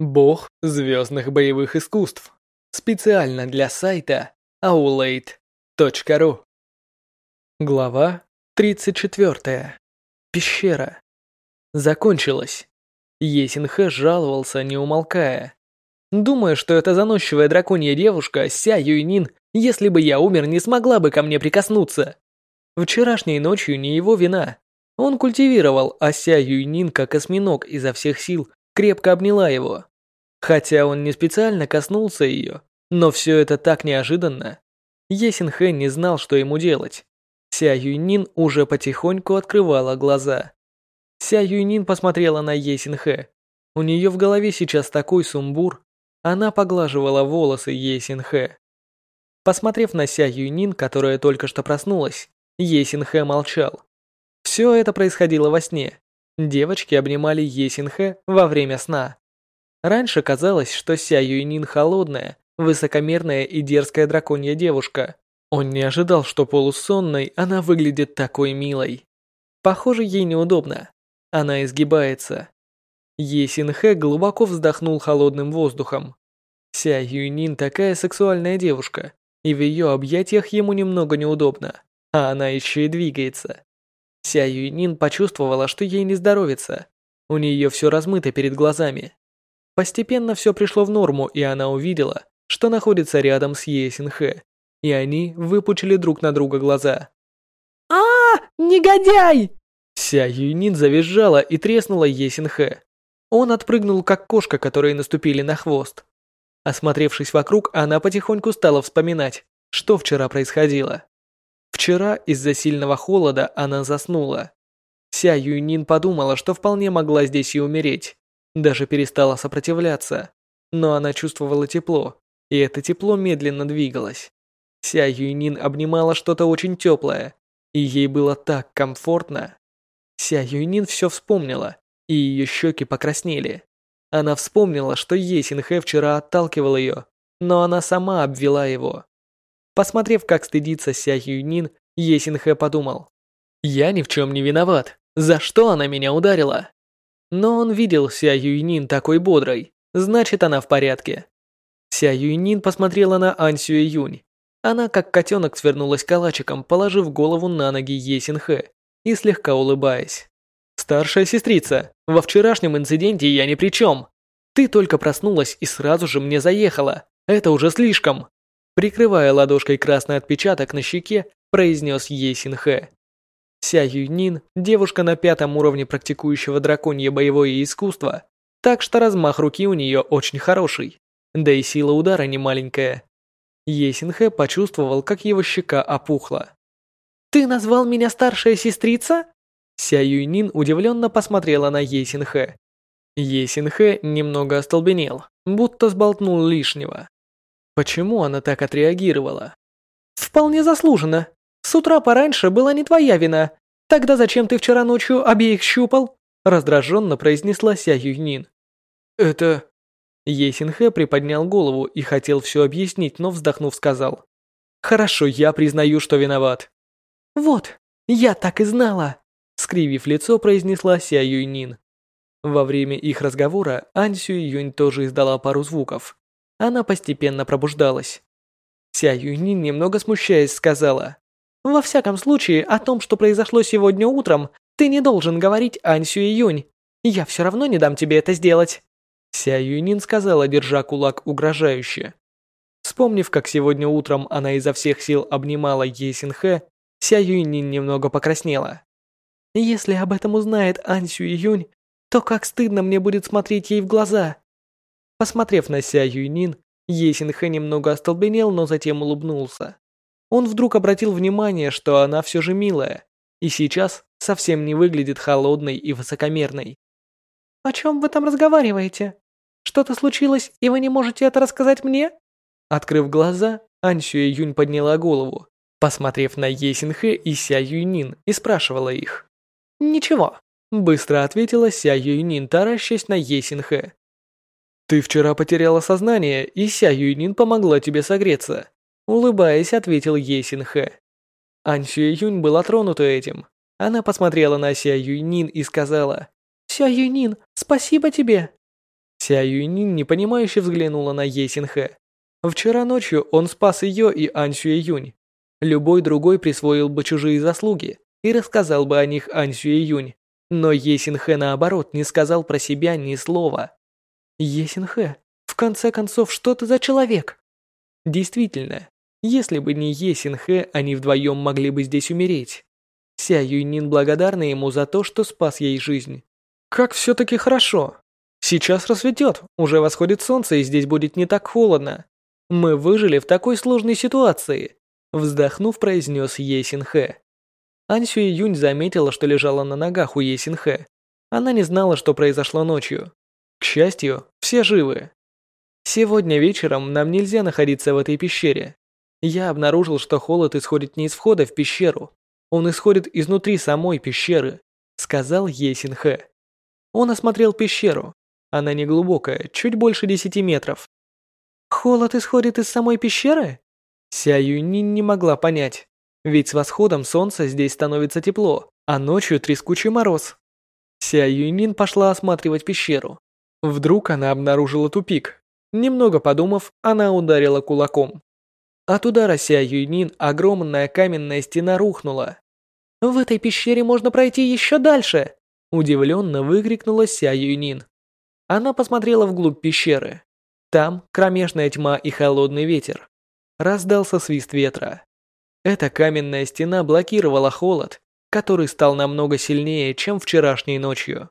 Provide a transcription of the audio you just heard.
Бог звездных боевых искусств. Специально для сайта aulade.ru Глава 34. Пещера. Закончилось. Есинхэ жаловался, не умолкая. Думаю, что эта заносчивая драконья девушка, Ся Юйнин, если бы я умер, не смогла бы ко мне прикоснуться. Вчерашней ночью не его вина. Он культивировал, а Ся Юйнин, как осьминог, изо всех сил крепко обняла его. Хотя он не специально коснулся ее, но все это так неожиданно. Есин Хэн не знал, что ему делать. Ся Юйнин уже потихоньку открывала глаза. Ся Юйнин посмотрела на Есин Хэ. У нее в голове сейчас такой сумбур. Она поглаживала волосы Есин Хэ. Посмотрев на Ся Юйнин, которая только что проснулась, Есин Хэ молчал. Все это происходило во сне. Девочки обнимали Есин Хэ во время сна. Раньше казалось, что Ся Юйнин холодная, высокомерная и дерзкая драконья девушка. Он не ожидал, что полусонной она выглядит такой милой. Похоже, ей неудобно. Она изгибается. Е Синхэ глубоко вздохнул холодным воздухом. Ся Юйнин такая сексуальная девушка, и в ее объятиях ему немного неудобно, а она еще и двигается. Ся Юйнин почувствовала, что ей не здоровится. У нее все размыто перед глазами. Постепенно все пришло в норму, и она увидела, что находится рядом с Есинхэ, и они выпучили друг на друга глаза. а, -а, -а Негодяй!» Вся Юнин завизжала и треснула Есинхэ. Он отпрыгнул, как кошка, которой наступили на хвост. Осмотревшись вокруг, она потихоньку стала вспоминать, что вчера происходило. Вчера из-за сильного холода она заснула. Вся Юнин подумала, что вполне могла здесь и умереть даже перестала сопротивляться. Но она чувствовала тепло, и это тепло медленно двигалось. Ся Юйнин обнимала что-то очень теплое, и ей было так комфортно. Ся Юйнин все вспомнила, и ее щеки покраснели. Она вспомнила, что Есинхэ вчера отталкивал ее, но она сама обвела его. Посмотрев, как стыдится Ся Юйнин, Есинхэ подумал. «Я ни в чем не виноват. За что она меня ударила?» Но он видел Ся Юйнин такой бодрой, значит она в порядке. Ся Юйнин посмотрела на Ань Сюэ Юнь. Она как котенок свернулась калачиком, положив голову на ноги Есинхэ и слегка улыбаясь. «Старшая сестрица, во вчерашнем инциденте я ни при чем. Ты только проснулась и сразу же мне заехала. Это уже слишком!» Прикрывая ладошкой красный отпечаток на щеке, произнес Есинхэ. Ся Юнин – девушка на пятом уровне практикующего драконье боевое искусство, так что размах руки у нее очень хороший, да и сила удара не маленькая. Есинхэ почувствовал, как его щека опухла. «Ты назвал меня старшая сестрица?» Ся Юнин удивленно посмотрела на Есинхэ. Есинхэ немного остолбенел, будто сболтнул лишнего. Почему она так отреагировала? «Вполне заслуженно. С утра пораньше была не твоя вина. Тогда зачем ты вчера ночью обеих щупал?» Раздраженно произнесла Ся Юйнин. «Это...» Есинхэ приподнял голову и хотел все объяснить, но вздохнув сказал. «Хорошо, я признаю, что виноват». «Вот, я так и знала!» Скривив лицо, произнесла Ся Юйнин. Во время их разговора Ань Юнь тоже издала пару звуков. Она постепенно пробуждалась. Ся Юйнин, немного смущаясь, сказала. Во всяком случае, о том, что произошло сегодня утром, ты не должен говорить и Юнь. Я все равно не дам тебе это сделать. Ся Юнин сказала, держа кулак угрожающе. Вспомнив, как сегодня утром она изо всех сил обнимала Есинхэ, Ся Юнин немного покраснела. «Если об этом узнает и Юнь, то как стыдно мне будет смотреть ей в глаза». Посмотрев на Ся Юнин, Есинхэ немного остолбенел, но затем улыбнулся он вдруг обратил внимание, что она все же милая, и сейчас совсем не выглядит холодной и высокомерной. «О чем вы там разговариваете? Что-то случилось, и вы не можете это рассказать мне?» Открыв глаза, Ань Сюэ Юнь подняла голову, посмотрев на Есинхэ и Ся Юйнин, и спрашивала их. «Ничего», — быстро ответила Ся Юйнин, таращась на Есинхэ. «Ты вчера потеряла сознание, и Ся Юйнин помогла тебе согреться. Улыбаясь, ответил Есинхэ. Ань Сюэ Юнь была тронута этим. Она посмотрела на Ся Юнин и сказала, «Ся Юнин, спасибо тебе!» Ся Юйнин непонимающе взглянула на Е Синхэ. Вчера ночью он спас ее и Ань Сюэ Юнь. Любой другой присвоил бы чужие заслуги и рассказал бы о них Ань Сюэ Юнь. Но Е Синхэ наоборот не сказал про себя ни слова. Е Синхэ, в конце концов, что ты за человек? Действительно, если бы не Е Синхэ, они вдвоем могли бы здесь умереть. Ся Юйнин благодарна ему за то, что спас ей жизнь. Как все-таки хорошо. Сейчас рассветет, уже восходит солнце и здесь будет не так холодно. Мы выжили в такой сложной ситуации, вздохнув, произнес Есинхэ. Ань Сюэ Юнь заметила, что лежала на ногах у Есинхэ. Она не знала, что произошло ночью. К счастью, все живы. Сегодня вечером нам нельзя находиться в этой пещере. Я обнаружил, что холод исходит не из входа в пещеру. Он исходит изнутри самой пещеры, сказал Есинхэ. Он осмотрел пещеру. Она не глубокая, чуть больше десяти метров. Холод исходит из самой пещеры? Ся Юнин не могла понять. Ведь с восходом солнца здесь становится тепло, а ночью трескучий мороз. Ся Юнин пошла осматривать пещеру. Вдруг она обнаружила тупик. Немного подумав, она ударила кулаком. От удара Ся Юнин огромная каменная стена рухнула. «В этой пещере можно пройти еще дальше!» Удивленно выкрикнула Ся Юнин. Она посмотрела вглубь пещеры. Там кромешная тьма и холодный ветер. Раздался свист ветра. Эта каменная стена блокировала холод, который стал намного сильнее, чем вчерашней ночью.